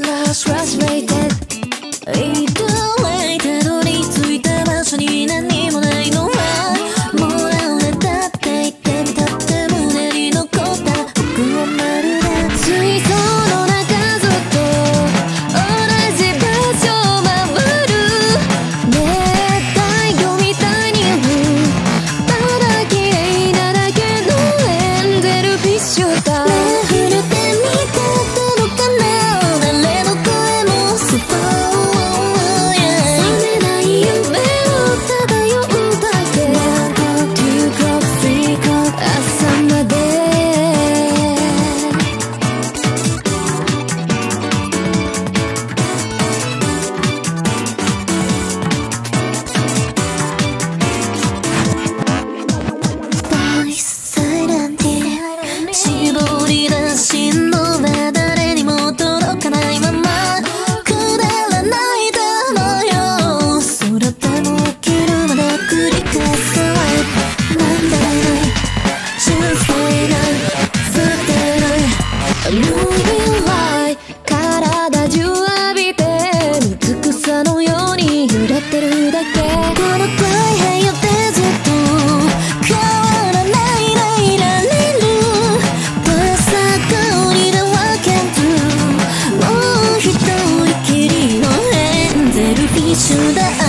Rush, rush, rated. It 属你的你。体中浴びて水草のように揺れてるだけこの大変よデずっと変わらないライラリパバサ通りのワーケントもう一人きりのエンゼルフィッシュだ。